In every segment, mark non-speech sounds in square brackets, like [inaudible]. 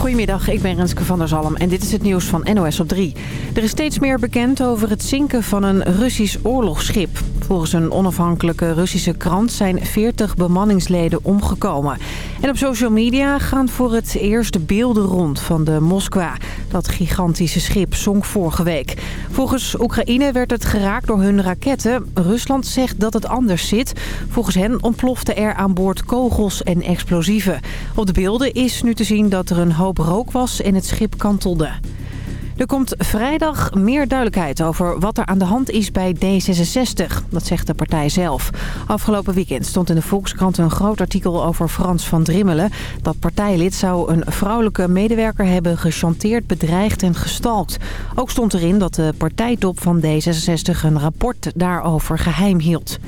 Goedemiddag, ik ben Renske van der Zalm en dit is het nieuws van NOS op 3. Er is steeds meer bekend over het zinken van een Russisch oorlogsschip. Volgens een onafhankelijke Russische krant zijn 40 bemanningsleden omgekomen. En op social media gaan voor het eerst de beelden rond van de Moskwa. Dat gigantische schip zonk vorige week. Volgens Oekraïne werd het geraakt door hun raketten. Rusland zegt dat het anders zit. Volgens hen ontplofte er aan boord kogels en explosieven. Op de beelden is nu te zien dat er een hoop rook was en het schip kantelde. Er komt vrijdag meer duidelijkheid over wat er aan de hand is bij D66. Dat zegt de partij zelf. Afgelopen weekend stond in de Volkskrant een groot artikel over Frans van Drimmelen. Dat partijlid zou een vrouwelijke medewerker hebben gechanteerd, bedreigd en gestalkt. Ook stond erin dat de partijtop van D66 een rapport daarover geheim hield.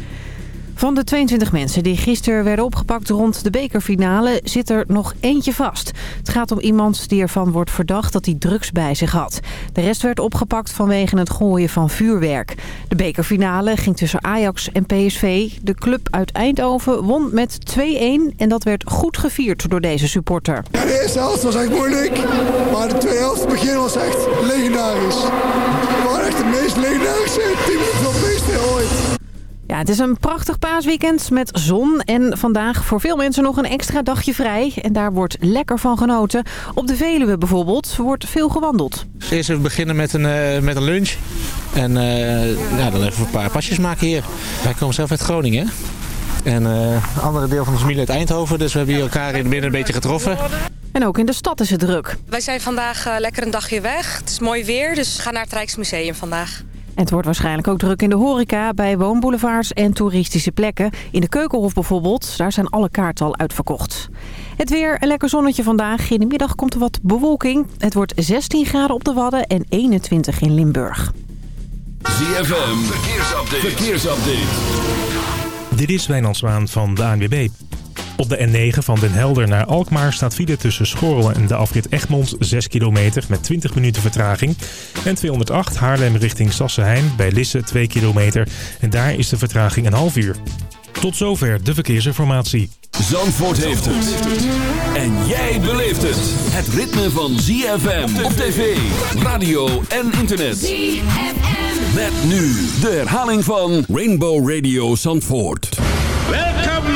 Van de 22 mensen die gisteren werden opgepakt rond de bekerfinale zit er nog eentje vast. Het gaat om iemand die ervan wordt verdacht dat hij drugs bij zich had. De rest werd opgepakt vanwege het gooien van vuurwerk. De bekerfinale ging tussen Ajax en PSV. De club uit Eindhoven won met 2-1 en dat werd goed gevierd door deze supporter. De eerste helft was echt moeilijk, maar de tweede helft begin was echt legendarisch. We waren echt de meest legendarische 10 minuten van PSV ooit. Ja, het is een prachtig paasweekend met zon en vandaag voor veel mensen nog een extra dagje vrij. En daar wordt lekker van genoten. Op de Veluwe bijvoorbeeld wordt veel gewandeld. Eerst even beginnen met een, uh, met een lunch. En uh, ja, dan even een paar pasjes maken hier. Wij komen zelf uit Groningen. En uh, andere deel van de familie uit Eindhoven. Dus we hebben hier elkaar in het midden een beetje getroffen. En ook in de stad is het druk. Wij zijn vandaag lekker een dagje weg. Het is mooi weer, dus we gaan naar het Rijksmuseum vandaag. Het wordt waarschijnlijk ook druk in de horeca, bij woonboulevards en toeristische plekken. In de Keukenhof bijvoorbeeld, daar zijn alle kaarten al uitverkocht. Het weer, een lekker zonnetje vandaag. In de middag komt er wat bewolking. Het wordt 16 graden op de Wadden en 21 in Limburg. ZFM, verkeersupdate. verkeersupdate. Dit is Wijnand Zwaan van de ANWB. Op de N9 van Den Helder naar Alkmaar staat file tussen Schorrel en de afrit Egmond 6 kilometer met 20 minuten vertraging. En 208 Haarlem richting Sassenheim bij Lisse 2 kilometer en daar is de vertraging een half uur. Tot zover de verkeersinformatie. Zandvoort heeft het. En jij beleeft het. Het ritme van ZFM op tv, radio en internet. ZFM. Met nu de herhaling van Rainbow Radio Zandvoort.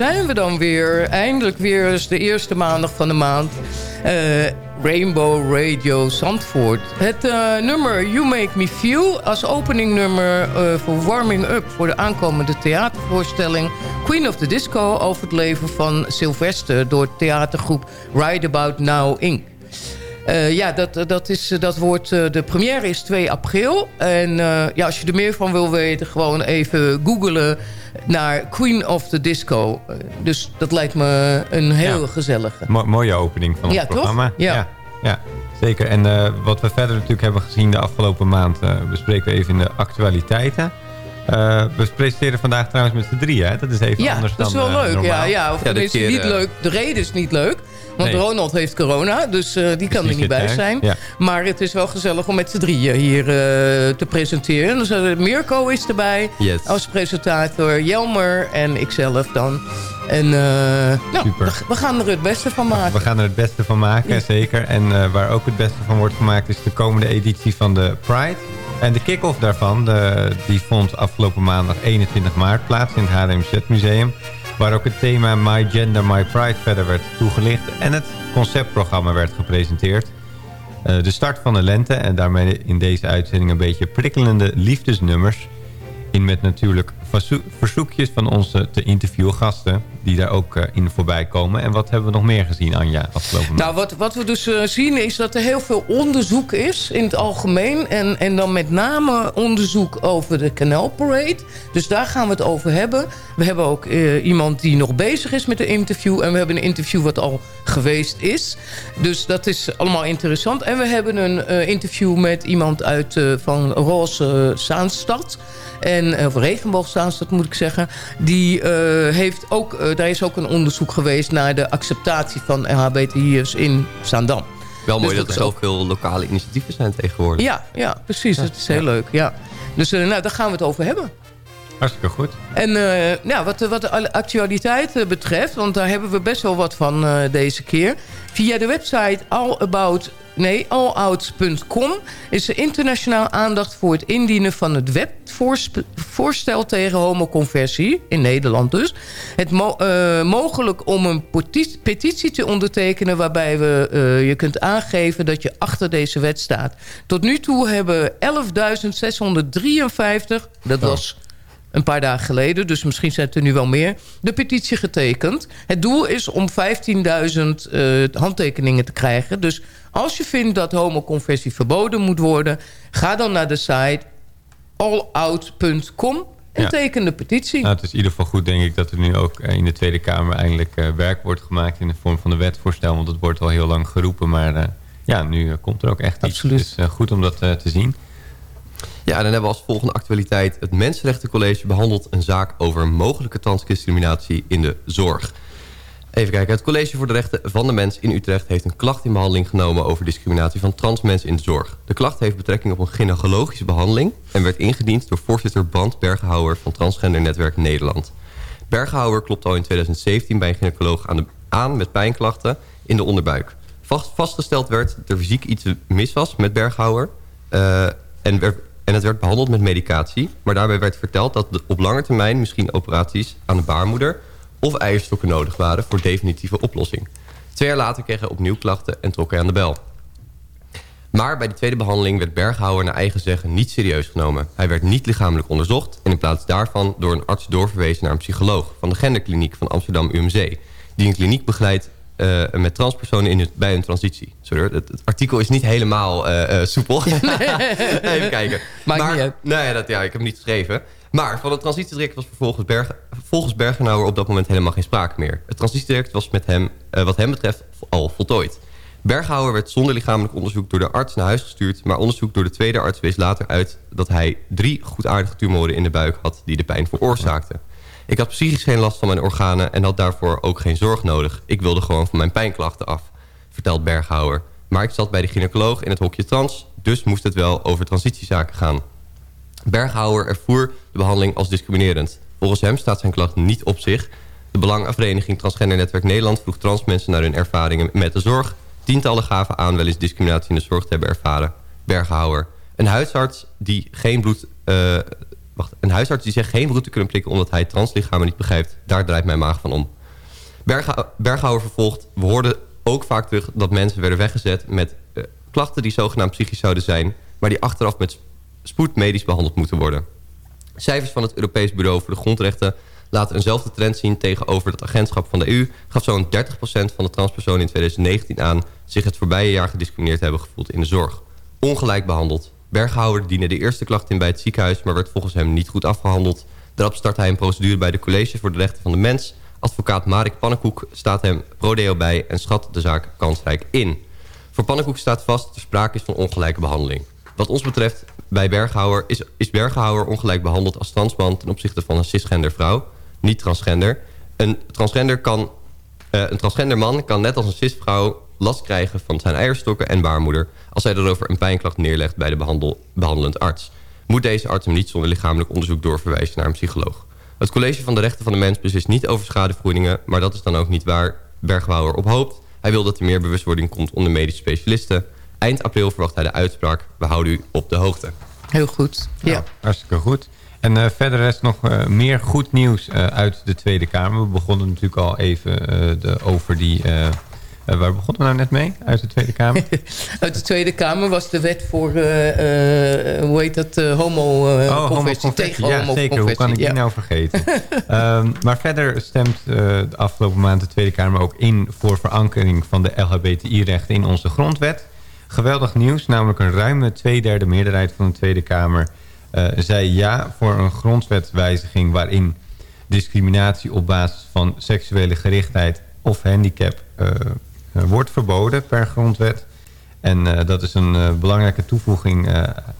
Zijn we dan weer. Eindelijk weer eens de eerste maandag van de maand. Uh, Rainbow Radio Zandvoort. Het uh, nummer You Make Me Feel als openingnummer uh, voor Warming Up... voor de aankomende theatervoorstelling Queen of the Disco... over het leven van Sylvester door theatergroep Ride About Now Inc. Uh, ja, dat, dat, is, dat wordt, de première is 2 april. En ja, als je er meer van wil weten, gewoon even googlen naar Queen of the Disco. Dus dat lijkt me een heel ja. gezellige. Mo mooie opening van ja, het programma. Toch? Ja, ja. ja. Zeker. En wat we verder natuurlijk hebben gezien de afgelopen maand... Bespreken we even in de actualiteiten. Uh, we presenteren vandaag trouwens met z'n drieën. Dat is even ja, anders dan dat is wel leuk. normaal. Ja, ja, of ja, is keer, niet leuk. De reden is niet leuk. Want Nee. Ronald heeft corona, dus uh, die kan er niet bij zijn. ja. Maar het is wel gezellig om met z'n drieën hier uh, te presenteren. Dus, uh, Mirko is erbij Yes. als presentator. Jelmer en ikzelf dan. En nou, Super. we, gaan er het beste van maken. We gaan er het beste van maken, Ja. zeker. En waar ook het beste van wordt gemaakt... is de komende editie van de Pride. En de kick-off daarvan, de, die vond afgelopen maandag 21 maart plaats... in het HDMZ Museum. Waar ook het thema My Gender, My Pride verder werd toegelicht. En het conceptprogramma werd gepresenteerd. Uh, de start van de lente en daarmee in deze uitzending... een beetje prikkelende liefdesnummers... In met natuurlijk verzoekjes van onze te interviewen gasten... die daar ook uh, in voorbij komen. En wat hebben we nog meer gezien, Anja, afgelopen maand? Nou, wat, wat we dus uh, zien is dat er heel veel onderzoek is in het algemeen. En, en dan met name onderzoek over de Canal Parade. Dus daar gaan we het over hebben. We hebben ook uh, iemand die nog bezig is met een interview. En we hebben een interview wat al geweest is. Dus dat is allemaal interessant. En we hebben een interview met iemand uit van Roze Zaanstad... En, of regenboogstaanstad moet ik zeggen. Die uh, heeft ook, uh, daar is ook een onderzoek geweest naar de acceptatie van LHBTI'ers in Zaandam. Wel mooi Dus dat er is ook- zoveel lokale initiatieven zijn tegenwoordig. Ja, ja precies. Dat is heel leuk. Ja. Dus nou, daar gaan we het over hebben. Hartstikke goed. En uh, ja, wat, wat de actualiteit uh, betreft, want daar hebben we best wel wat van uh, deze keer. Via de website allabout, nee, allouts.com is er internationaal aandacht voor het indienen van het wetsvoorstel tegen homoconversie, in Nederland dus. Het mo mogelijk om een petitie te ondertekenen waarbij we, je kunt aangeven dat je achter deze wet staat. Tot nu toe hebben 11.653, dat was een paar dagen geleden, dus misschien zijn het er nu wel meer, de petitie getekend. Het doel is om 15.000 uh, handtekeningen te krijgen. Dus als je vindt dat homoconversie verboden moet worden... ga dan naar de site allout.com en Ja. teken de petitie. Nou, het is in ieder geval goed, denk ik, dat er nu ook eh, in de Tweede Kamer eindelijk eh, werk wordt gemaakt in de vorm van een wetvoorstel. Want het wordt al heel lang geroepen, maar eh, ja, nu eh, komt er ook echt Absoluut. iets. Dus eh, goed om dat eh, te zien. Ja, dan hebben we als volgende actualiteit... het Mensenrechtencollege behandelt een zaak over mogelijke transdiscriminatie in de zorg. Even kijken, het College voor de Rechten van de Mens in Utrecht... heeft een klacht in behandeling genomen over discriminatie van trans mensen in de zorg. De klacht heeft betrekking op een gynaecologische behandeling... en werd ingediend door voorzitter Brand Bergenhouwer van Transgender Netwerk Nederland. Bergenhouwer klopt al in 2017 bij een gynaecoloog aan, aan met pijnklachten in de onderbuik. Vast, vastgesteld werd dat er fysiek iets mis was met Berghouwer... Uh, en, werd, en het werd behandeld met medicatie. Maar daarbij werd verteld dat op lange termijn misschien operaties aan de baarmoeder... of eierstokken nodig waren voor definitieve oplossing. Twee jaar later kreeg hij opnieuw klachten en trok hij aan de bel. Maar bij de tweede behandeling werd Berghouwer naar eigen zeggen niet serieus genomen. Hij werd niet lichamelijk onderzocht en in plaats daarvan door een arts doorverwezen naar een psycholoog van de genderkliniek van Amsterdam UMC. Die een kliniek begeleidt uh, met transpersonen in het, bij een transitie. Sorry, het, het artikel is niet helemaal uh, uh, soepel. [laughs] [laughs] Even kijken. Maakt maar, niet. Nee, dat, ja, ik heb hem niet geschreven. Maar van het transitietraject was vervolgens Berg, volgens Bergenauer op dat moment helemaal geen sprake meer. Het transitietraject was met hem, wat hem betreft al voltooid. Berghouwer werd zonder lichamelijk onderzoek door de arts naar huis gestuurd... maar onderzoek door de tweede arts wees later uit... dat hij drie goedaardige tumoren in de buik had die de pijn veroorzaakten. Ik had psychisch geen last van mijn organen en had daarvoor ook geen zorg nodig. Ik wilde gewoon van mijn pijnklachten af, vertelt Berghouwer. Maar ik zat bij de gynaecoloog in het hokje trans... dus moest het wel over transitiezaken gaan. Berghouwer ervoer de behandeling als discriminerend. Volgens hem staat zijn klacht niet op zich. De Belangenvereniging Transgender Netwerk Nederland vroeg trans mensen naar hun ervaringen met de zorg... Tientallen gaven aan wel eens discriminatie in de zorg te hebben ervaren. Berghouwer. Een huisarts die geen bloed... Uh, een huisarts die zegt geen bloed te kunnen prikken... omdat hij translichamen niet begrijpt. Daar draait mijn maag van om. Bergha Berghouwer vervolgt... We hoorden ook vaak terug dat mensen werden weggezet... met uh, klachten die zogenaamd psychisch zouden zijn... maar die achteraf met spoed medisch behandeld moeten worden. Cijfers van het Europees Bureau voor de Grondrechten laten eenzelfde trend zien tegenover het agentschap van de EU... gaf zo'n 30% van de transpersonen in 2019 aan... zich het voorbije jaar gediscrimineerd hebben gevoeld in de zorg. Ongelijk behandeld. Berghouwer diende de eerste klacht in bij het ziekenhuis... maar werd volgens hem niet goed afgehandeld. Daarop startte hij een procedure bij de College voor de Rechten van de Mens. Advocaat Marik Pannenkoek staat hem prodeo bij... en schat de zaak kansrijk in. Voor Pannenkoek staat vast dat er sprake is van ongelijke behandeling. Wat ons betreft bij Berghouwer is, is Berghouwer ongelijk behandeld als transman... ten opzichte van een cisgender vrouw niet transgender. Een transgender, kan, uh, een transgender man kan net als een cisvrouw last krijgen van zijn eierstokken en baarmoeder... als hij daarover een pijnklacht neerlegt bij de behandel, behandelend arts. Moet deze arts hem niet zonder lichamelijk onderzoek doorverwijzen naar een psycholoog. Het college van de rechten van de mens beslist niet over schadevergoedingen... maar dat is dan ook niet waar Bergbouwer op hoopt. Hij wil dat er meer bewustwording komt onder medische specialisten. Eind april verwacht hij de uitspraak. We houden u op de hoogte. Heel goed. Ja, ja. hartstikke goed. En uh, verder is nog uh, meer goed nieuws uh, uit de Tweede Kamer. We begonnen natuurlijk al even de, over die... waar begonnen we nou net mee uit de Tweede Kamer? [laughs] uit de Tweede Kamer was de wet voor, hoe heet dat, homo oh, homo tegen ja, zeker. Hoe kan ik ja. die nou vergeten? um, [laughs] maar verder stemt de afgelopen maand de Tweede Kamer ook in... voor verankering van de LHBTI-rechten in onze grondwet. Geweldig nieuws, namelijk een ruime tweederde meerderheid van de Tweede Kamer zei ja voor een grondwetwijziging waarin discriminatie op basis van seksuele gerichtheid of handicap uh, wordt verboden per grondwet. En uh, dat is een belangrijke toevoeging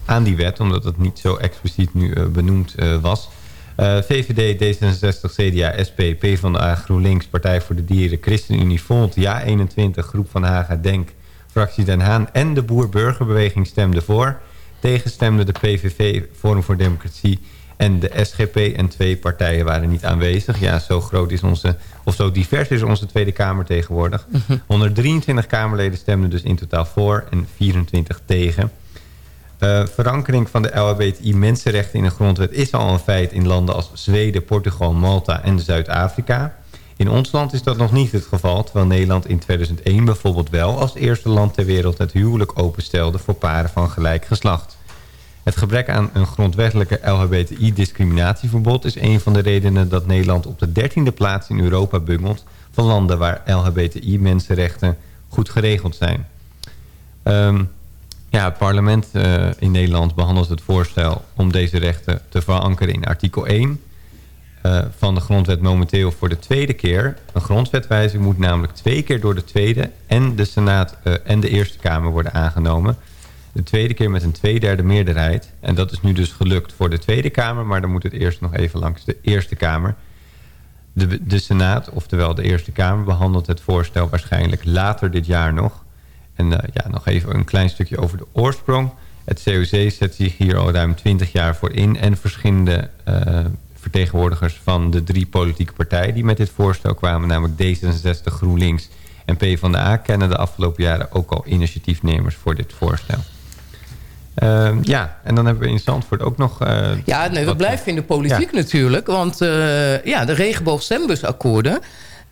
aan die wet, omdat het niet zo expliciet nu benoemd was. VVD, D66, CDA, SP, PvdA, GroenLinks, Partij voor de Dieren, ChristenUnie, Volt, Ja21, Groep van Haga, Denk, Fractie Den Haan en de Boer-Burgerbeweging stemden voor. Tegenstemden de PVV, Forum voor Democratie en de SGP. En twee partijen waren niet aanwezig. Ja, zo groot is onze, of zo divers is onze Tweede Kamer tegenwoordig. 123 Kamerleden stemden dus in totaal voor en 24 tegen. Uh, verankering van de LHBTI-mensenrechten in de grondwet is al een feit in landen als Zweden, Portugal, Malta en Zuid-Afrika. In ons land is dat nog niet het geval, terwijl Nederland in 2001 bijvoorbeeld wel als eerste land ter wereld het huwelijk openstelde voor paren van gelijk geslacht. Het gebrek aan een grondwettelijke LHBTI-discriminatieverbod is een van de redenen dat Nederland op de dertiende plaats in Europa bungelt van landen waar LHBTI-mensenrechten goed geregeld zijn. Um, ja, het parlement uh, in Nederland behandelt het voorstel om deze rechten te verankeren in artikel 1 uh, van de grondwet momenteel voor de tweede keer. Een grondwetwijzing moet namelijk twee keer door de Tweede en de Senaat uh, en de Eerste Kamer worden aangenomen. De tweede keer met een tweederde meerderheid. En dat is nu dus gelukt voor de Tweede Kamer, maar dan moet het eerst nog even langs de Eerste Kamer. De, de Senaat, oftewel de Eerste Kamer, behandelt het voorstel waarschijnlijk later dit jaar nog. En uh, ja, nog even een klein stukje over de oorsprong. Het COC zet zich hier al ruim 20 jaar voor in en verschillende vertegenwoordigers van de drie politieke partijen... die met dit voorstel kwamen, namelijk D66, GroenLinks en PvdA... kennen de afgelopen jaren ook al initiatiefnemers voor dit voorstel. Uh, ja, en dan hebben we in Zandvoort ook nog... Uh, ja, nee, we blijven in de politiek ja. natuurlijk. Want uh, ja, de regenboog-stembusakkoorden...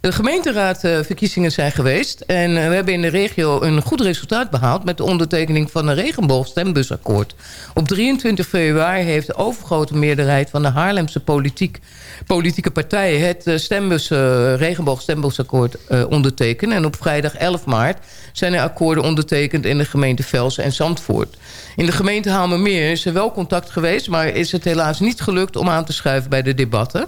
De gemeenteraadverkiezingen zijn geweest. En we hebben in de regio een goed resultaat behaald... met de ondertekening van een regenboog-stembusakkoord. Op 23 februari heeft de overgrote meerderheid van de Haarlemse politiek, politieke partijen... het stembus, uh, regenboog-stembusakkoord uh, ondertekend. En op vrijdag 11 maart zijn er akkoorden ondertekend... in de gemeente Velsen en Zandvoort. In de gemeente Hamermeer is er wel contact geweest... maar is het helaas niet gelukt om aan te schuiven bij de debatten...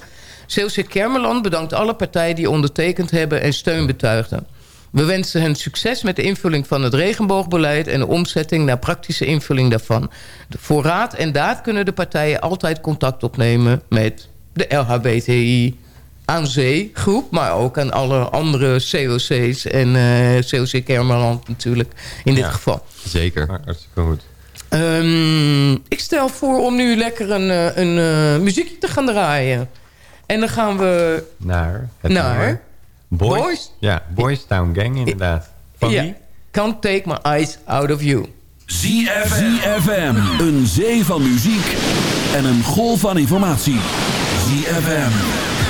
Zeeuwse Kermeland bedankt alle partijen die ondertekend hebben en steun betuigden. We wensen hen succes met de invulling van het regenboogbeleid... en de omzetting naar praktische invulling daarvan. Voor raad en daad kunnen de partijen altijd contact opnemen... met de LHBTI aan zee groep... maar ook aan alle andere COC's en uh, eh, COC Kermeland natuurlijk in dit geval. Zeker, hartstikke goed. Um, ik stel voor om nu lekker een, eh, een, een uh, muziekje te gaan draaien... En dan gaan we... Naar? Het naar Boys, Boys? Ja, Boys Town Gang inderdaad. Van ja. Can't take my eyes out of you. ZFM. Een zee van muziek en een golf van informatie. ZFM.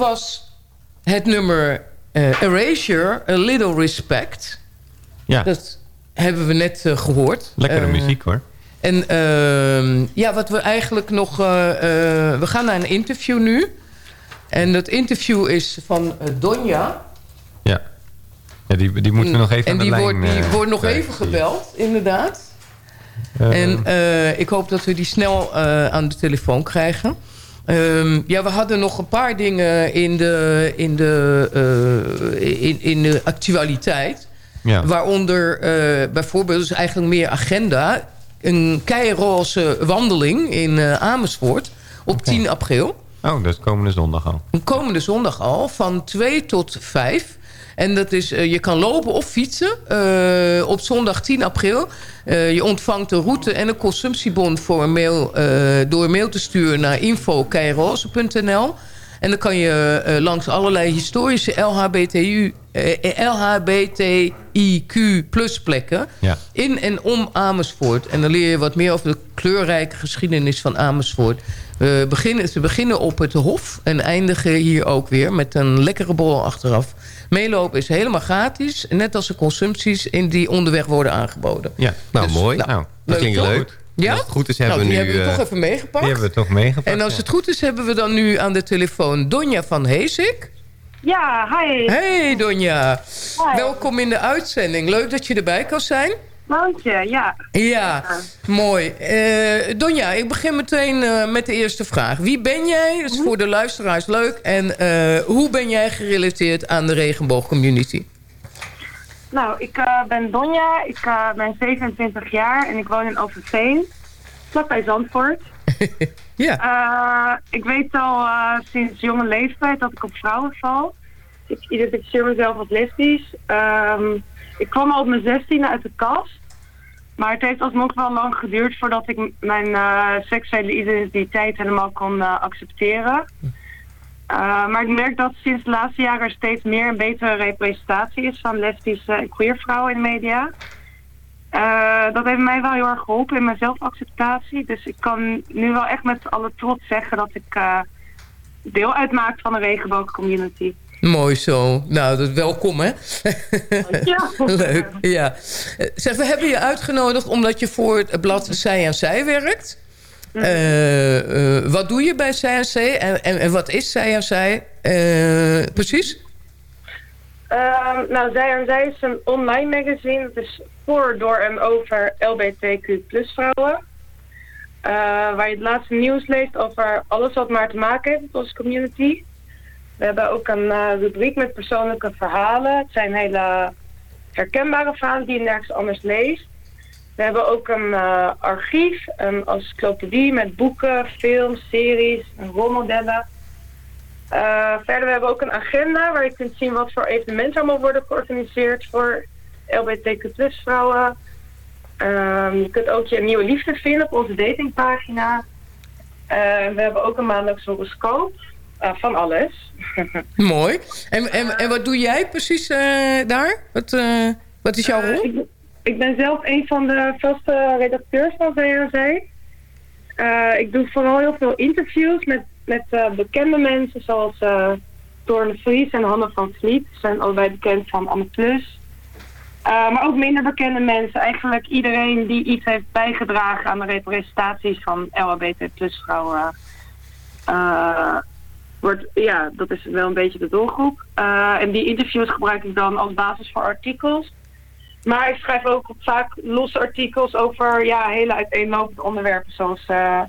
was het nummer eh, Erasure, A Little Respect. Ja. Dat hebben we net eh, gehoord. Lekkere eh, muziek hoor. En ehm, ja, wat we eigenlijk nog... we gaan naar een interview nu. En dat interview is van Donja. Ja. ja die, die moeten we nog even en aan de die. Wordt, die wordt nog even gebeld, inderdaad. en ik hoop dat we die snel aan de telefoon krijgen. Ehm, ja, we hadden nog een paar dingen in de, in de, eh, in, in de actualiteit. Ja. Waaronder eh, bijvoorbeeld, dus eigenlijk meer agenda... een keiroze wandeling in eh, Amersfoort op 10 april. Oh, dat is komende zondag al. Komende zondag al, van 2 tot 5. En dat is, eh, je kan lopen of fietsen eh, op zondag 10 april. Eh, je ontvangt de route en een consumptiebon voor een mail, door mail te sturen naar info.keiroze.nl. En dan kan je langs allerlei historische LHBTU, uh, LHBTIQ plus plekken... In en om Amersfoort. En dan leer je wat meer over de kleurrijke geschiedenis van Amersfoort. We beginnen, ze beginnen op het Hof en eindigen hier ook weer... met een lekkere bol achteraf. Meelopen is helemaal gratis. Net als de consumpties in die onderweg worden aangeboden. Ja, nou Dus, mooi. nou, Nou, dat leuk, klinkt toch? leuk. Ja? Als het goed is hebben nou, we die nu... hebben we eh, toch even meegepakt. Die hebben we toch meegepakt. En als het goed is, hebben we dan nu aan de telefoon Donja van Heesik. Ja, hi. Hey Donja. Hi. Welkom in de uitzending. Leuk dat je erbij kan zijn. Ja. Ja, mooi. Eh, Donja, ik begin meteen eh, met de eerste vraag. Wie ben jij? Dat is voor de luisteraars leuk. En eh, hoe ben jij gerelateerd aan de regenboogcommunity? Nou, ik ben Donja, ik ben 27 jaar en ik woon in Overveen, vlakbij Zandvoort. [laughs] ja. Ik weet al sinds jonge leeftijd dat ik op vrouwen val. Ik identificeer mezelf als lesbisch. Ehm, ik kwam al op mijn 16e uit de kast. Maar het heeft alsnog wel lang geduurd voordat ik mijn eh, seksuele identiteit helemaal kon eh, accepteren. Uh, maar ik merk dat sinds de laatste jaren er steeds meer en betere representatie is van lesbische en queer vrouwen in de media. Dat heeft mij wel heel erg geholpen in mijn zelfacceptatie. Dus ik kan nu wel echt met alle trots zeggen dat ik deel uitmaak van de regenboogcommunity. Mooi zo. Nou, dat welkom hè. Ja. [laughs] Leuk, ja. Zeg, we hebben je uitgenodigd omdat je voor het blad Zij aan Zij werkt. Eh, eh, wat doe je bij Zij aan Zij en, en, en wat is Zij aan Zij? Eh, precies? Ehm, nou, Zij aan Zij is een online magazine. Het is voor, door en over LBTQ plus vrouwen. Waar je het laatste nieuws leest over alles wat maar te maken heeft met onze community. We hebben ook een eh, rubriek met persoonlijke verhalen. Het zijn hele herkenbare verhalen die je nergens anders leest. We hebben ook een eh, archief, een encyclopedie met boeken, films, series en rolmodellen. Uh, verder we ook een agenda waar je kunt zien wat voor evenementen allemaal worden georganiseerd voor LBTQ plus vrouwen. Um, je kunt ook je nieuwe liefde vinden op onze datingpagina. We hebben ook een maandelijks horoscoop. Uh, van alles. [laughs] Mooi. En, en, en wat doe jij precies uh, daar? Wat, uh, wat is jouw rol? Ik, ik, ben zelf een van de vaste redacteurs van VRC. ik doe vooral heel veel interviews met, met bekende mensen zoals Torne Vries en Hanne van Vliet. Ze zijn allebei bekend van Anne Plus. maar ook minder bekende mensen. Eigenlijk iedereen die iets heeft bijgedragen aan de representaties van LHBT plus vrouwen wordt, ja, dat is wel een beetje de doelgroep. Uh, en die interviews gebruik ik dan als basis voor artikels. Maar ik schrijf ook vaak losse artikels over ja, hele uiteenlopende onderwerpen zoals uh,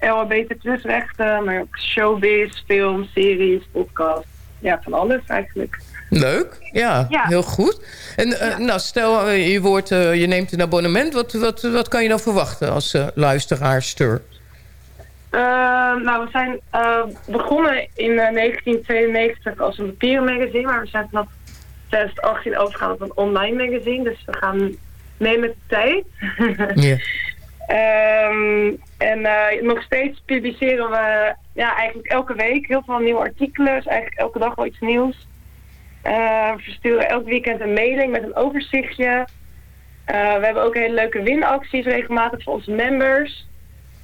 LHBT plus rechten, maar ook showbiz, films, series, podcast. Ja, van alles eigenlijk. Leuk, ja, ja. heel goed. En uh, ja. nou, stel je, wordt, je neemt een abonnement, wat, wat, wat kan je dan verwachten als luisteraarster? Uh, nou, we zijn uh, begonnen in uh, 1992 als een papieren magazine, maar we zijn vanaf 2018 overgegaan op een online magazine. Dus we gaan mee met de tijd. yeah. [laughs] um, en nog steeds publiceren we ja, eigenlijk elke week heel veel nieuwe artikelen. Dus eigenlijk elke dag wel iets nieuws. we versturen elk weekend een mailing met een overzichtje. we hebben ook hele leuke winacties regelmatig voor onze members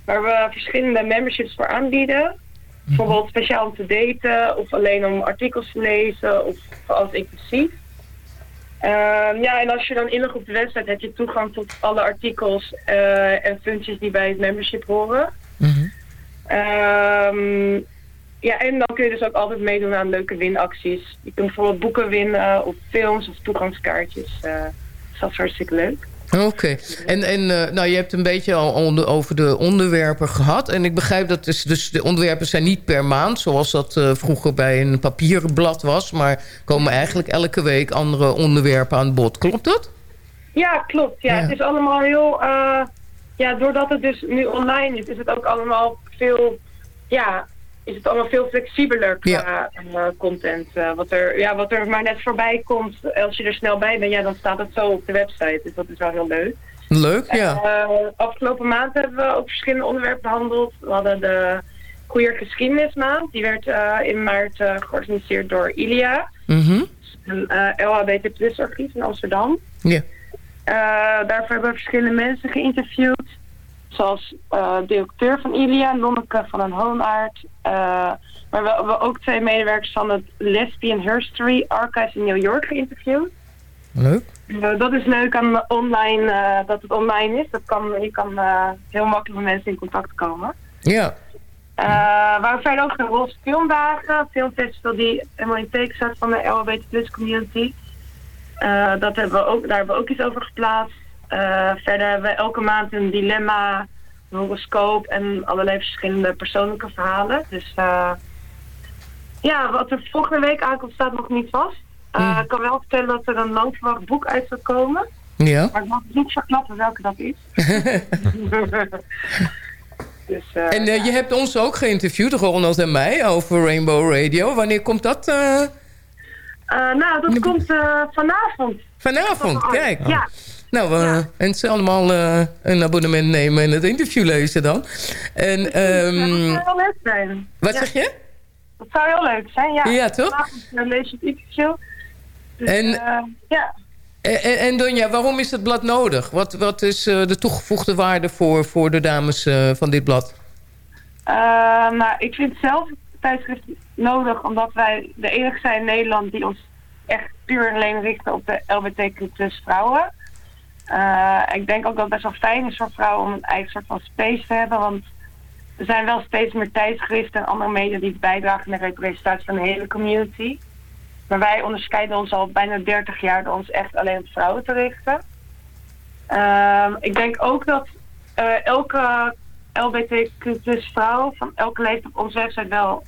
waar we verschillende memberships voor aanbieden. Bijvoorbeeld speciaal om te daten of alleen om artikels te lezen of voor alles inclusief. Um, ja, en als je dan inlogt op de website heb je toegang tot alle artikels uh, en functies die bij het membership horen. Mm -hmm. um, ja, en dan kun je dus ook altijd meedoen aan leuke winacties. Je kunt bijvoorbeeld boeken winnen of films of toegangskaartjes. Uh, dus dat is hartstikke leuk. Oké. Okay. En, en uh, nou, je hebt een beetje al onder, over de onderwerpen gehad. En ik begrijp dat dus, dus de onderwerpen zijn niet per maand... zoals dat uh, vroeger bij een papieren blad was... maar komen eigenlijk elke week andere onderwerpen aan bod. Klopt dat? Ja, klopt. Ja, ja. Het is allemaal heel... Uh, ja, doordat het dus nu online is... is het ook allemaal veel... Ja, is het allemaal veel flexibeler qua ja. content. wat, er, ja, wat er maar net voorbij komt, als je er snel bij bent, ja, dan staat het zo op de website. Dus dat is wel heel leuk. Leuk, ja. Uh, afgelopen maand hebben we ook verschillende onderwerpen behandeld. We hadden de Queer Geschiedenismaand. Die werd eh, in maart eh, georganiseerd door ILIA. Mhm. Een eh, LHBT plus archief in Amsterdam. Ja. Eh, daarvoor hebben we verschillende mensen geïnterviewd. Zoals eh, directeur van ILIA, Lonneke van den Hoonaard. Eh, maar we hebben ook twee medewerkers van het Lesbian History Archives in New York geïnterviewd. Leuk. Eh, dat is leuk aan online, dat het online is. Dat kan, je kan heel makkelijk met mensen in contact komen. Ja. We hebben verder ook een Filmdagen, een filmfestival die helemaal in teken staat van de LGBT plus community. Dat hebben we ook, daar hebben we ook iets over geplaatst. Eh, verder hebben we elke maand een dilemma, een horoscoop en allerlei verschillende persoonlijke verhalen. Dus eh, ja, wat er volgende week aankomt staat nog niet vast. Eh, Ik kan wel vertellen dat er een lang verwacht boek uit zal komen. Ja. Maar ik mag niet verklappen welke dat is. [laughs] dus, En je hebt ons ook geïnterviewd, Ronald en mij, over Rainbow Radio. Wanneer komt dat? nou, dat komt vanavond. Vanavond, kijk. Ja. Nou, en ze allemaal eh, een abonnement nemen en het interview lezen dan. En, dat ehm, zou heel leuk zijn. wat Ja. zeg je? Dat zou heel leuk zijn, ja. Ja, toch? Vanavond eh, lees je het interview. Dus, En- eh, ja. En, Donja, waarom is het blad nodig? Wat, wat is de toegevoegde waarde voor, voor de dames van dit blad? Nou, ik vind zelf het tijdschrift nodig omdat wij de enige zijn in Nederland die ons echt puur en alleen richten op de LBTQ plus vrouwen. Eh, ik denk ook dat het best wel fijn is voor vrouwen om een eigen soort van space te hebben, want er zijn wel steeds meer tijdschriften en andere media die bijdragen de representatie van de hele community. Maar wij onderscheiden ons al bijna 30 jaar door ons echt alleen op vrouwen te richten. Ehm, ik denk ook dat eh, elke LBTQ vrouw van elke leeftijd op onze website wel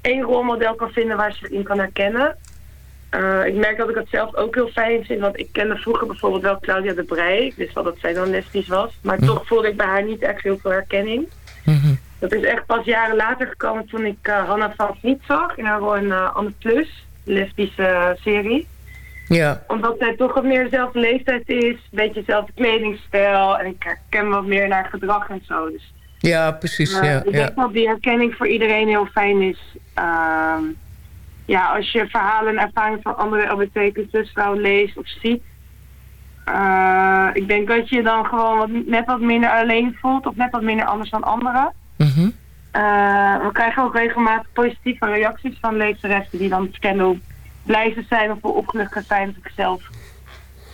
één rolmodel kan vinden waar ze in kan herkennen. Eh, ik merk dat ik het zelf ook heel fijn vind, want ik kende vroeger bijvoorbeeld wel Claudia de Breij. Ik wist wel dat zij dan lesbisch was, maar toch voelde ik bij haar niet echt heel veel herkenning. Dat is echt pas jaren later gekomen toen ik eh Hanna van Vliet zag in haar rol in eh, Anne Plus, lesbische serie Ja. omdat zij toch wat meer dezelfde leeftijd is, een beetje dezelfde kledingstijl en ik herken wat meer naar gedrag en zo. Dus Ja, precies. ja, ik ja. denk dat die herkenning voor iedereen heel fijn is. Ehm, ja, als je verhalen en ervaringen van andere LBTQ plus vrouwen leest of ziet. eh, ik denk dat je dan gewoon wat, net wat minder alleen voelt of net wat minder anders dan anderen. Mhm. Eh, we krijgen ook regelmatig positieve reacties van lezeressen die dan vertellen hoe blij ze zijn of hoe opgelucht zijn dat ik zelf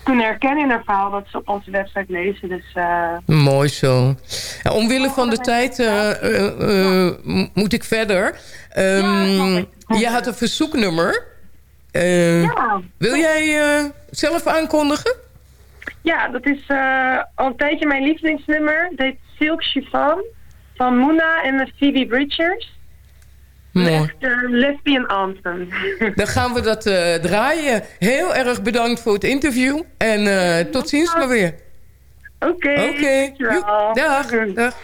kunnen herkennen in haar verhaal dat ze op onze website lezen. Dus eh, Mooi zo. Ja, omwille van de tijd eh, eh, moet ik verder. Ehm je had een verzoeknummer. Eh, Ja. Wil jij zelf aankondigen? ja, dat is al een tijdje mijn lievelingsnummer. Het heet Silk Chiffon van Moona en de Phoebe Bridgers. Mooi. Lesbian anthem. [laughs] Dan gaan we dat eh, draaien. Heel erg bedankt voor het interview. En eh, tot ziens maar weer. Oké. Oké. Dag. Dag.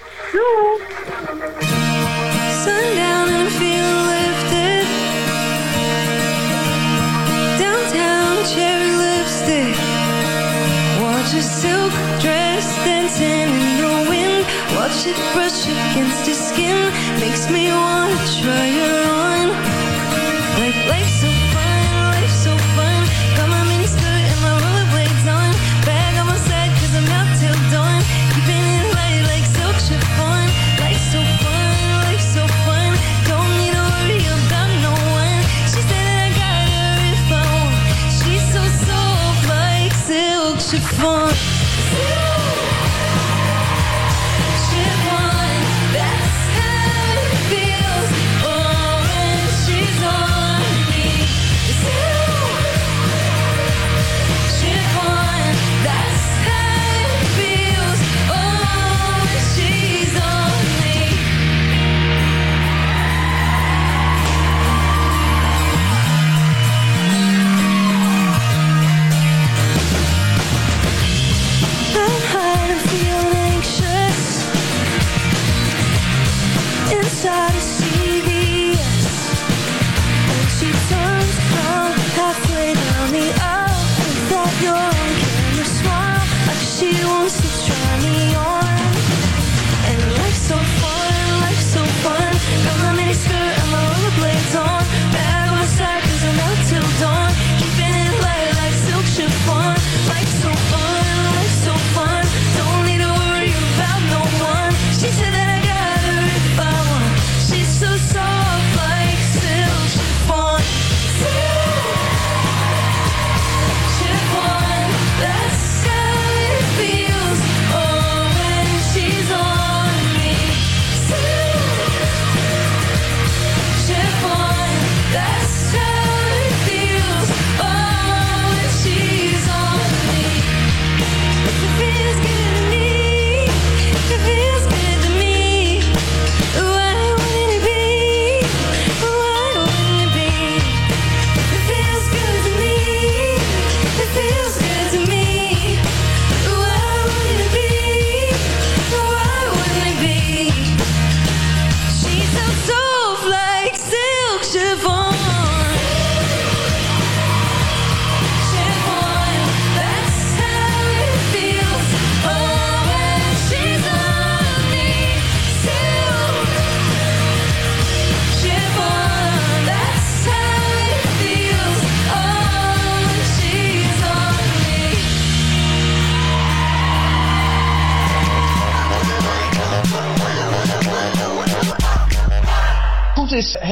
Sundown and feel lifted. Downtown cherry lipstick. Watch a silk dress dancing. Watch it brush against your skin. Makes me wanna try it on. Like life's so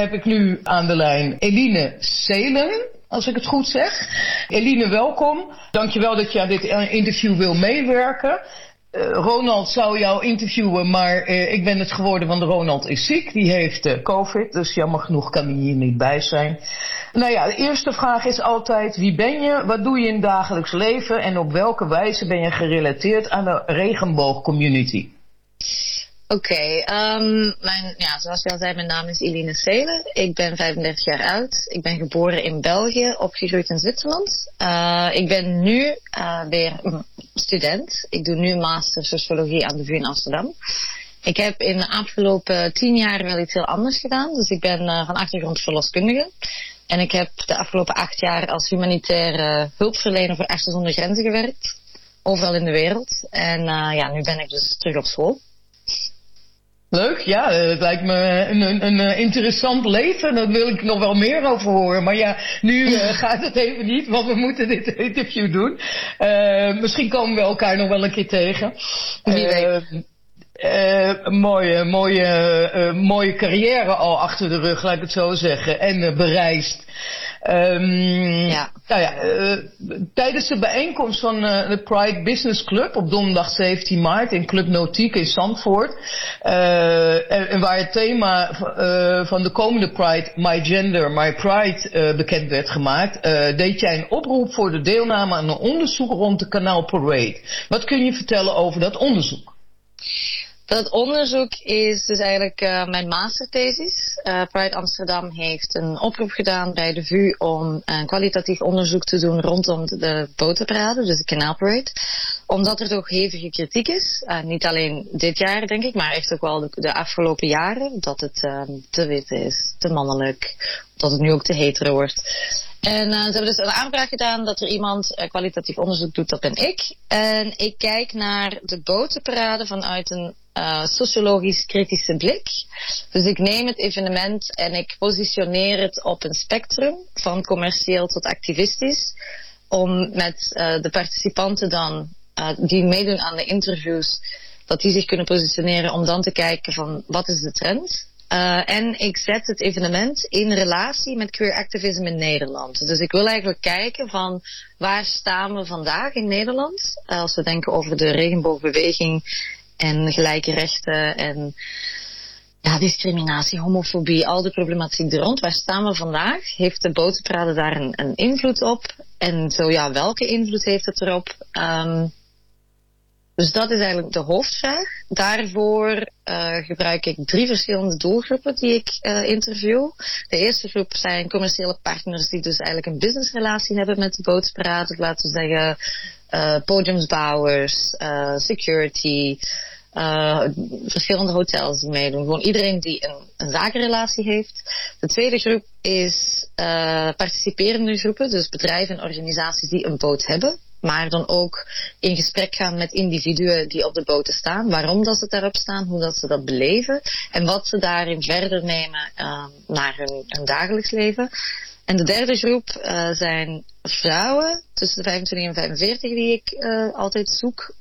heb ik nu aan de lijn Eline Seelen, als ik het goed zeg. Eline, welkom. Dankjewel dat je aan dit eh, interview wil meewerken. Eh, Ronald zou jou interviewen, maar eh, ik ben het geworden, want Ronald is ziek. Die heeft eh, COVID, dus jammer genoeg kan hij hier niet bij zijn. Nou ja, de eerste vraag is altijd, wie ben je? Wat doe je in het dagelijks leven? En op welke wijze ben je gerelateerd aan de regenboogcommunity? Oké, ehm, ja, zoals je al zei, mijn naam is Eline Seelen. Ik ben 35 jaar oud. Ik ben geboren in België, opgegroeid in Zwitserland. Eh, ik ben nu eh, weer student. Ik doe nu master sociologie aan de VU in Amsterdam. Ik heb in de afgelopen tien jaar wel iets heel anders gedaan. Dus ik ben eh, van achtergrond verloskundige. En ik heb de afgelopen acht jaar als humanitaire hulpverlener voor Artsen zonder Grenzen gewerkt. Overal in de wereld. En ja, nu ben ik dus terug op school. Leuk, ja, eh, het lijkt me een, een, een eh, interessant leven. Daar wil ik nog wel meer over horen. Maar ja, nu eh, [laughs] gaat het even niet, want we moeten dit [laughs] interview doen. Eh, misschien komen we elkaar nog wel een keer tegen. Wie weet. Eh, eh, een mooie, mooie, eh, mooie carrière al achter de rug, laat ik het zo zeggen. En eh, Ehm, Nou ja, eh, tijdens de bijeenkomst van eh, de Pride Business Club op donderdag 17 maart in Club Nautiek in Zandvoort. eh, en, en waar het thema van de komende Pride, My Gender, My Pride, bekend werd gemaakt, deed jij een oproep voor de deelname aan een onderzoek rond de Kanaal Parade. Wat kun je vertellen over dat onderzoek? Dat onderzoek is dus eigenlijk eh, mijn masterthesis. Eh, Pride Amsterdam heeft een oproep gedaan bij de VU om een kwalitatief onderzoek te doen rondom de botenparade, dus de kanaalparade. Omdat er toch hevige kritiek is. Eh, niet alleen dit jaar denk ik, maar echt ook wel de, de afgelopen jaren. Dat het te wit is, te mannelijk, dat het nu ook te hetero wordt. En eh, ze hebben dus een aanvraag gedaan dat er iemand eh, kwalitatief onderzoek doet, dat ben ik. En ik kijk naar de botenparade vanuit een eh, sociologisch kritische blik. Dus ik neem het evenement en ik positioneer het op een spectrum, van commercieel tot activistisch. Om met de participanten dan, die meedoen aan de interviews, dat die zich kunnen positioneren om dan te kijken van wat is de trend. Uh, en ik zet het evenement in relatie met queer activism in Nederland. Dus ik wil eigenlijk kijken van waar staan we vandaag in Nederland. Uh, als we denken over de regenboogbeweging en gelijke rechten en ja, discriminatie, homofobie, al de problematiek er rond. Waar staan we vandaag? Heeft de botenparade daar een, een invloed op? En zo ja, welke invloed heeft het erop? Um, dus dat is eigenlijk de hoofdvraag. Daarvoor uh, gebruik ik drie verschillende doelgroepen die ik uh, interview. De eerste groep zijn commerciële partners die dus eigenlijk een businessrelatie hebben met de bootsparaat. Of laten we zeggen uh, podiumsbouwers, security, verschillende hotels die meedoen. Gewoon iedereen die een, een zakenrelatie heeft. De tweede groep is participerende groepen, dus bedrijven en organisaties die een boot hebben maar dan ook in gesprek gaan met individuen die op de boten staan. Waarom dat ze daarop staan, hoe dat ze dat beleven en wat ze daarin verder nemen uh, naar hun, dagelijks leven. En de derde groep uh, zijn vrouwen tussen de 25 en 45 die ik uh, altijd zoek,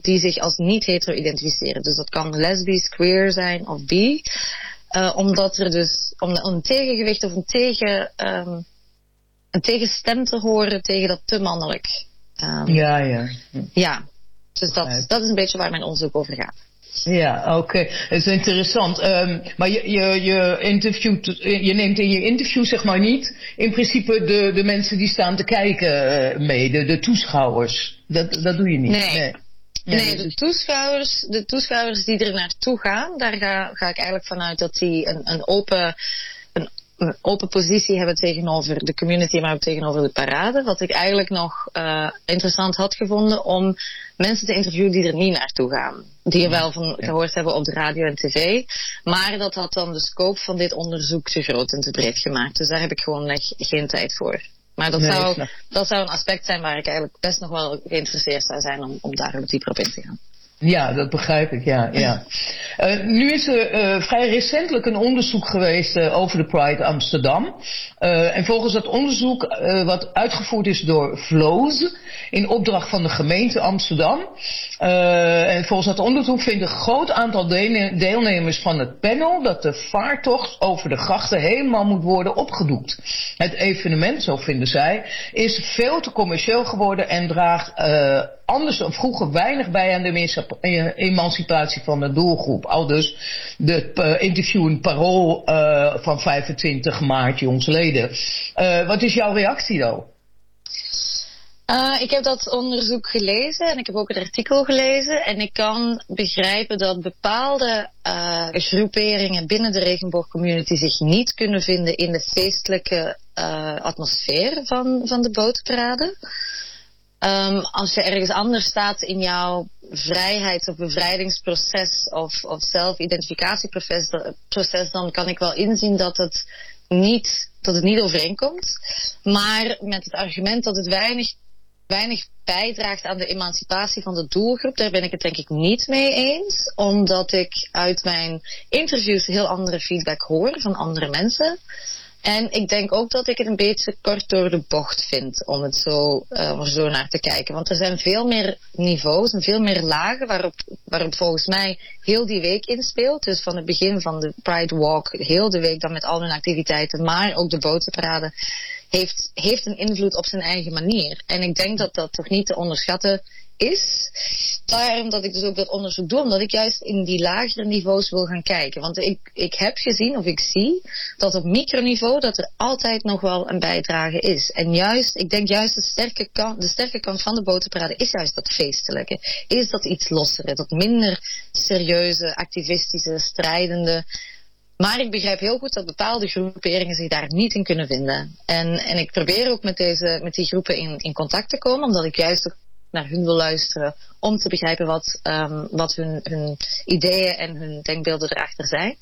die zich als niet hetero identificeren. Dus dat kan lesbisch, queer zijn of bi. omdat er dus om een tegengewicht of een tegen... Um, een tegenstem te horen tegen dat te mannelijk. Um, ja, ja. Ja, dus dat, dat is een beetje waar mijn onderzoek over gaat. Ja, oké. Okay. Dat is interessant. Um, maar je, je, je, interviewt, je neemt in je interview zeg maar niet in principe de, de mensen die staan te kijken uh, mee, de, de toeschouwers. Dat, dat doe je niet. Nee. nee. Ja, nee, de toeschouwers, de toeschouwers die er naartoe gaan, daar ga, ga ik eigenlijk vanuit dat die een, een open een open positie hebben tegenover de community, maar ook tegenover de parade. Wat ik eigenlijk nog uh, interessant had gevonden om mensen te interviewen die er niet naartoe gaan. Die er wel van gehoord hebben op de radio en tv. Maar dat had dan de scope van dit onderzoek te groot en te breed gemaakt. Dus daar heb ik gewoon echt geen tijd voor. Maar dat, nee, zou, dat zou een aspect zijn waar ik eigenlijk best nog wel geïnteresseerd zou zijn om, om daar dieper op in te gaan. Ja, dat begrijp ik, ja. ja. [laughs] Eh, nu is er eh, vrij recentelijk een onderzoek geweest eh, over de Pride Amsterdam. En volgens dat onderzoek, wat uitgevoerd is door Flows, in opdracht van de gemeente Amsterdam. en volgens dat onderzoek vindt een groot aantal deelnemers van het panel dat de vaartocht over de grachten helemaal moet worden opgedoekt. Het evenement, zo vinden zij, is veel te commercieel geworden en draagt anders vroeger weinig bij aan de eh, emancipatie van de doelgroep. Al dus de eh, interview in Parool eh, van 25 maart jongsleden. Eh wat is jouw reactie dan? Uh, ik heb dat onderzoek gelezen en ik heb ook het artikel gelezen. En ik kan begrijpen dat bepaalde uh, groeperingen binnen de regenboogcommunity zich niet kunnen vinden in de feestelijke uh, atmosfeer van, van de bootparade. Um, als je ergens anders staat in jouw vrijheids- of bevrijdingsproces of, of zelfidentificatieproces, proces, dan kan ik wel inzien dat het niet, dat het niet overeenkomt. Maar met het argument dat het weinig, weinig bijdraagt aan de emancipatie van de doelgroep, daar ben ik het denk ik niet mee eens. Omdat ik uit mijn interviews heel andere feedback hoor van andere mensen. En ik denk ook dat ik het een beetje kort door de bocht vind om, het zo, uh, zo naar te kijken. Want er zijn veel meer niveaus en veel meer lagen waarop, waarop volgens mij heel die week inspeelt. Dus van het begin van de Pride Walk, heel de week dan met al hun activiteiten, maar ook de botenparade, heeft, heeft een invloed op zijn eigen manier. En ik denk dat dat toch niet te onderschatten is. Daarom dat ik dus ook dat onderzoek doe, omdat ik juist in die lagere niveaus wil gaan kijken. Want ik, ik heb gezien of ik zie dat op microniveau dat er altijd nog wel een bijdrage is. En juist, ik denk juist de sterke kant, de sterke kant van de boterparade is juist dat feestelijke. Is dat iets lossere, dat minder serieuze, activistische, strijdende. Maar ik begrijp heel goed dat bepaalde groeperingen zich daar niet in kunnen vinden. En, en ik probeer ook met, deze, met die groepen in, in contact te komen, omdat ik juist ook naar hun wil luisteren om te begrijpen wat, um, wat hun, hun ideeën en hun denkbeelden erachter zijn.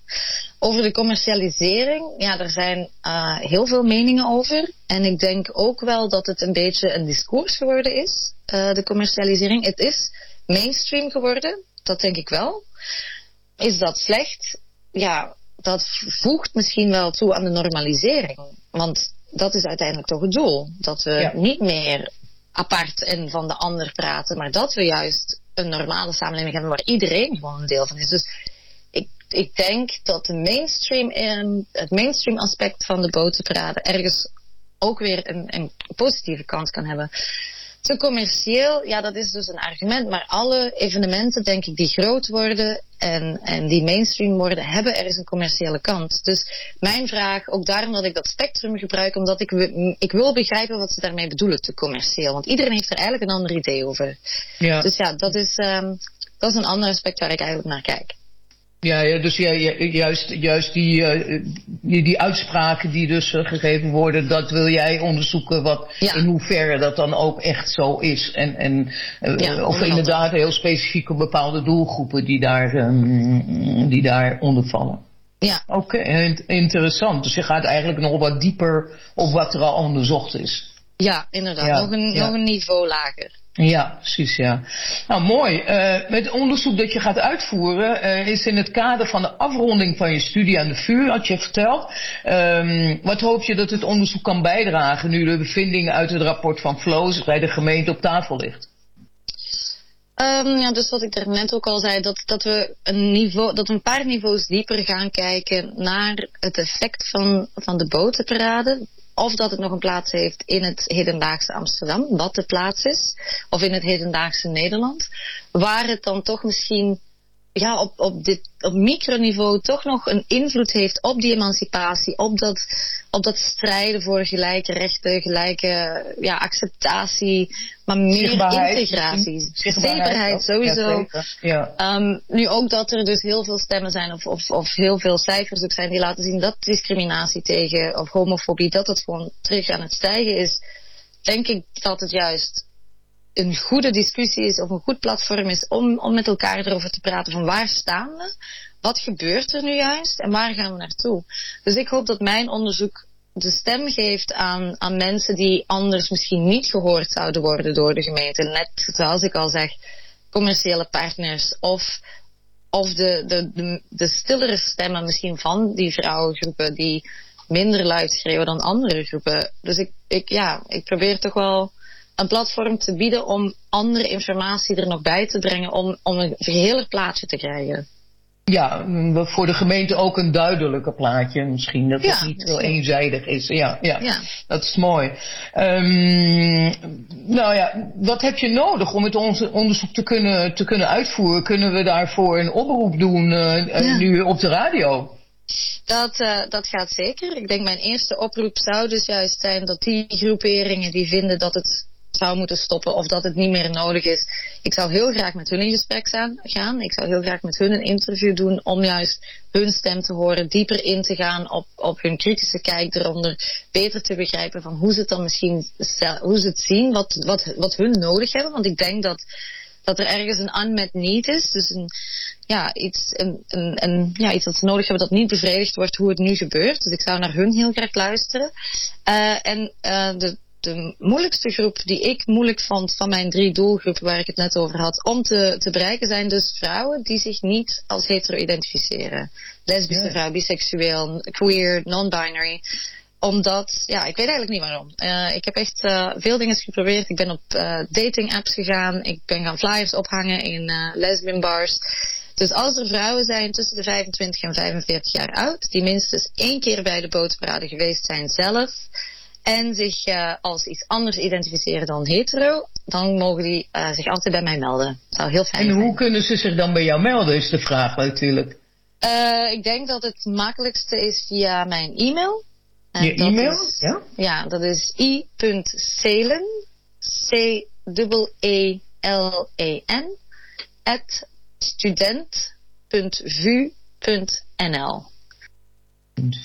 Over de commercialisering, ja, er zijn uh, heel veel meningen over. En ik denk ook wel dat het een beetje een discours geworden is, uh, de commercialisering. Het is mainstream geworden, dat denk ik wel. Is dat slecht? Ja, dat voegt misschien wel toe aan de normalisering. Want dat is uiteindelijk toch het doel. Dat we ja. niet meer apart en van de ander praten, maar dat we juist een normale samenleving hebben waar iedereen gewoon een deel van is. Dus ik, ik denk dat de mainstream, um, het mainstream aspect van de botenparade ergens ook weer een, een positieve kant kan hebben. Te commercieel, ja, dat is dus een argument. Maar alle evenementen, denk ik, die groot worden en, en die mainstream worden, hebben ergens een commerciële kant. Dus mijn vraag, ook daarom dat ik dat spectrum gebruik, omdat ik, ik wil begrijpen wat ze daarmee bedoelen, te commercieel. Want iedereen heeft er eigenlijk een ander idee over. Ja. Dus ja, dat is, um, dat is een ander aspect waar ik eigenlijk naar kijk. Ja, ja dus ja, juist, juist die, uh, die, die uitspraken die dus uh, gegeven worden, dat wil jij onderzoeken wat, ja. in hoeverre dat dan ook echt zo is. En, en uh, ja, of inderdaad heel specifiek op bepaalde doelgroepen die daar, um, die daar onder vallen. Ja. Oké, okay, interessant. Dus je gaat eigenlijk nog wat dieper op wat er al onderzocht is. Ja, inderdaad. Ja, nog, een, nog een niveau lager. Ja, precies, ja. Nou, mooi. Uh, met het onderzoek dat je gaat uitvoeren uh, is in het kader van de afronding van je studie aan de VU, had je verteld. Um, wat hoop je dat het onderzoek kan bijdragen nu de bevindingen uit het rapport van Flows bij de gemeente op tafel ligt? Um, ja, dus wat ik er net ook al zei, dat, dat we een niveau, dat een paar niveaus dieper gaan kijken naar het effect van, van de botenparade of dat het nog een plaats heeft in het hedendaagse Amsterdam, wat de plaats is, of in het hedendaagse Nederland, waar het dan toch misschien ja, op, op, dit, op microniveau toch nog een invloed heeft op die emancipatie, op dat, op dat strijden voor gelijke rechten, gelijke ja, acceptatie, maar meer integratie. Zichtbaarheid, sowieso. Ja, ja. Um, nu ook dat er dus heel veel stemmen zijn of, of, of heel veel cijfers ook zijn die laten zien dat discriminatie tegen of homofobie, dat het gewoon terug aan het stijgen is. Denk ik dat het juist een goede discussie is of een goed platform is om, om met elkaar erover te praten van waar staan we, wat gebeurt er nu juist en waar gaan we naartoe. Dus ik hoop dat mijn onderzoek de stem geeft aan, aan mensen die anders misschien niet gehoord zouden worden door de gemeente. Net zoals ik al zeg, commerciële partners of, of de, de, de, de stillere stemmen misschien van die vrouwengroepen die minder luid schreeuwen dan andere groepen. Dus ik, ik, ja, ik probeer toch wel een platform te bieden om andere informatie er nog bij te brengen om, om een geheel plaatje te krijgen. Ja, mm, voor de gemeente ook een duidelijker plaatje misschien. Dat Ja, het niet zo misschien. eenzijdig is. Ja, ja, Ja. dat is mooi. Ehm, nou ja, wat heb je nodig om het onderzoek te kunnen, te kunnen uitvoeren? Kunnen we daarvoor een oproep doen eh, Ja. nu op de radio? Dat, eh, dat gaat zeker. Ik denk mijn eerste oproep zou dus juist zijn dat die groeperingen die vinden dat het zou moeten stoppen of dat het niet meer nodig is. Ik zou heel graag met hun in gesprek gaan. Ik zou heel graag met hun een interview doen om juist hun stem te horen, dieper in te gaan op, op hun kritische kijk eronder, beter te begrijpen van hoe ze het dan misschien hoe ze het zien, wat, wat, wat hun nodig hebben. Want ik denk dat dat er ergens een unmet need is. Dus een, ja, iets, een, een, een, ja, iets dat ze nodig hebben dat niet bevredigd wordt hoe het nu gebeurt. Dus ik zou naar hun heel graag luisteren. Eh, en eh, de, de moeilijkste groep die ik moeilijk vond van mijn drie doelgroepen waar ik het net over had, om te, te bereiken zijn dus vrouwen die zich niet als hetero identificeren. Lesbische Ja. vrouw, biseksueel, queer, non-binary omdat, ja, ik weet eigenlijk niet waarom. Eh, ik heb echt eh, veel dingen geprobeerd. Ik ben op eh, dating apps gegaan. Ik ben gaan flyers ophangen in lesbian bars. Dus als er vrouwen zijn tussen de 25 en 45 jaar oud, die minstens één keer bij de bootparade geweest zijn zelf, en zich eh, als iets anders identificeren dan hetero, dan mogen die eh, zich altijd bij mij melden. Dat zou heel fijn En zijn. hoe kunnen ze zich dan bij jou melden, is de vraag natuurlijk. Eh, ik denk dat het makkelijkste is via mijn e-mail. En Je e-mail? is- Ja? Ja, dat is i.celen, C-E-E-L-E-N, at student.vu.nl.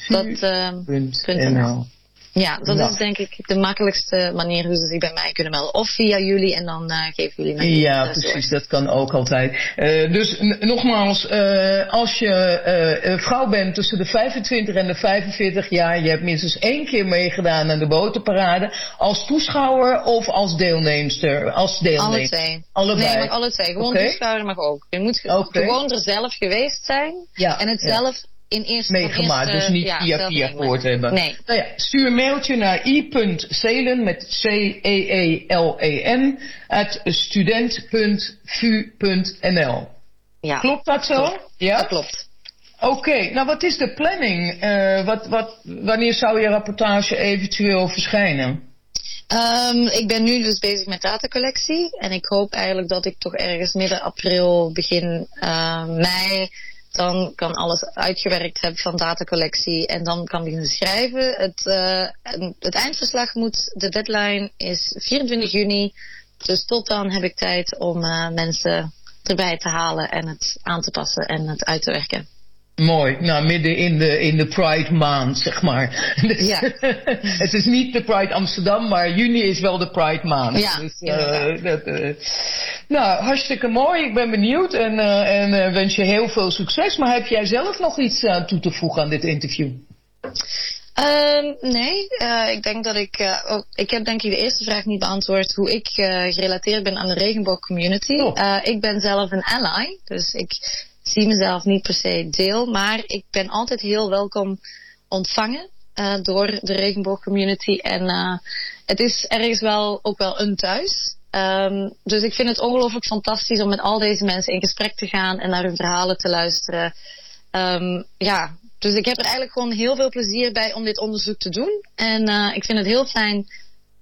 Dat, punt NL. Ja, dat is denk ik de makkelijkste manier hoe ze zich bij mij kunnen melden. Of via jullie en dan eh, geven jullie mij Ja, precies, dat kan ook altijd. Eh, dus nogmaals, eh, als je vrouw bent tussen de 25 en de 45 jaar, je hebt minstens één keer meegedaan aan de botenparade, als toeschouwer of als deelnemster? Als deelnemer. Alle twee. Allebei. Nee, maar alle twee. Gewoon toeschouwer mag ook. Je moet gewoon er zelf geweest zijn. Ja, en het ja. zelf in eerste meegemaakt, eerste, dus niet ja, via via gehoord hebben. Nee. Nou ja, stuur een mailtje naar i.celen met C-E-E-L-E-N at student.vu.nl. Ja. Klopt dat zo? Ja? Dat klopt. Oké, nou wat is de planning? Eh, wat, wat, wanneer zou je rapportage eventueel verschijnen? Ehm, ik ben nu dus bezig met datacollectie. En ik hoop eigenlijk dat ik toch ergens midden april, begin eh, mei... dan kan alles uitgewerkt hebben van datacollectie. En dan kan beginnen schrijven. Het, eh, het eindverslag moet... De deadline is 24 juni. Dus tot dan heb ik tijd om eh, mensen erbij te halen... en het aan te passen en het uit te werken. Mooi, nou midden in de, in de Pride maand, zeg maar. [laughs] Dus, Ja. [laughs] het is niet de Pride Amsterdam, maar juni is wel de Pride maand. Ja, dus, eh, dat, eh, nou, hartstikke mooi. Ik ben benieuwd en, eh, en wens je heel veel succes. Maar heb jij zelf nog iets toe te voegen aan dit interview? Ehm, nee, ik denk dat ik. oh, ik heb denk ik de eerste vraag niet beantwoord hoe ik gerelateerd ben aan de regenboog community. Eh, ik ben zelf een ally, dus ik zie mezelf niet per se deel, maar ik ben altijd heel welkom ontvangen eh, door de regenboog community. En eh, het is ergens wel ook wel een thuis. Ehm, dus ik vind het ongelooflijk fantastisch om met al deze mensen in gesprek te gaan en naar hun verhalen te luisteren. Ehm, ja, dus ik heb er eigenlijk gewoon heel veel plezier bij om dit onderzoek te doen. En eh, ik vind het heel fijn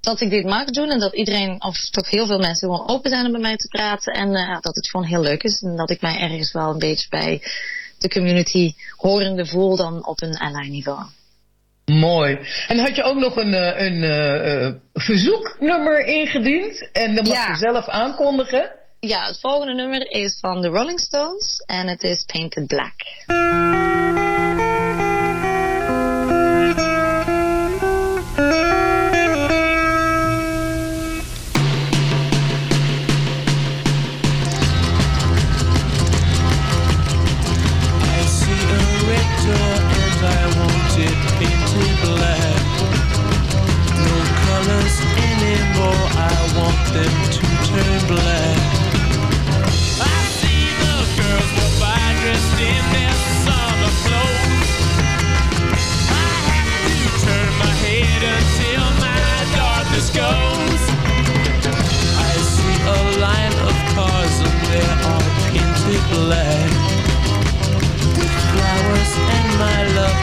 dat ik dit mag doen en dat iedereen, of toch heel veel mensen, gewoon open zijn om met mij te praten. En eh, dat het gewoon heel leuk is en dat ik mij ergens wel een beetje bij de community horende voel dan op een ally niveau. Mooi. En had je ook nog een, eh, een eh, verzoeknummer ingediend? En dat mag Ja. je zelf aankondigen. Ja, het volgende nummer is van de Rolling Stones en het is Painted Black.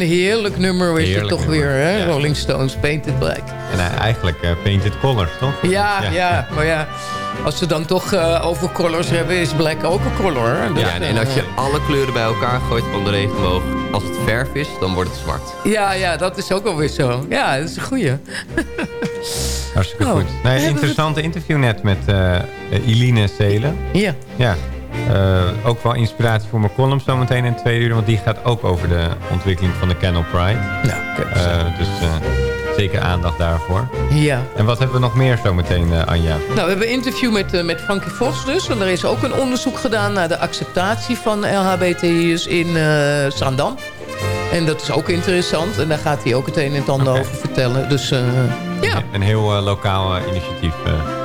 Een heerlijk nummer is het Heerlijk toch nummer, weer, hè? ja. Rolling Stones, Painted Black. En eh, eigenlijk eh, Painted Colors, toch? Ja, ja, maar ja, als ze dan toch eh, over colors hebben, is black ook een color. Dus, Ja, en, en als je alle kleuren bij elkaar gooit van de regenboog... als het verf is, dan wordt het zwart. Ja, ja, dat is ook alweer zo. Ja, dat is een goeie. Hartstikke Nou, goed. We interessante interview net met Eline Zelen. Ja. Ja. Eh, ook wel inspiratie voor mijn column zometeen in twee uur. Want die gaat ook over de ontwikkeling van de Canal Pride. Nou, Eh, dus eh, zeker aandacht daarvoor. Ja. En wat hebben we nog meer zometeen, Anja? Nou, we hebben een interview met, met Frankie Vos dus. En er is ook een onderzoek gedaan naar de acceptatie van LHBTI'ers in Zaandam. En dat is ook interessant. En daar gaat hij ook het een en het ander over vertellen. Dus ja. Een heel lokaal initiatief.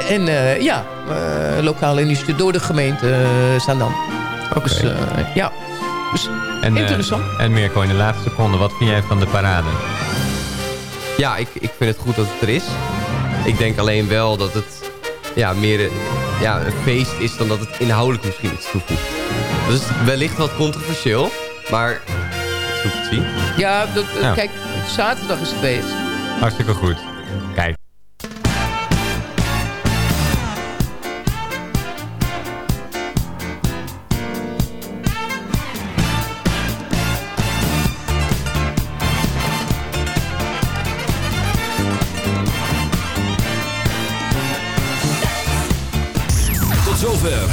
En eh, ja, eh lokale initiatief door de gemeente eh, Zaandam. Dus eh, ja, dus En, eh, interessant. en Mirko, in de laatste seconde, wat vind jij van de parade? Ja, ik, ik vind het goed dat het er is. Ik denk alleen wel dat het ja, meer ja, een feest is dan dat het inhoudelijk misschien iets toevoegt. Dat is wellicht wat controversieel, maar dat is te zien. Ja, dat, Ja. kijk, zaterdag is het feest. Hartstikke goed. Kijk.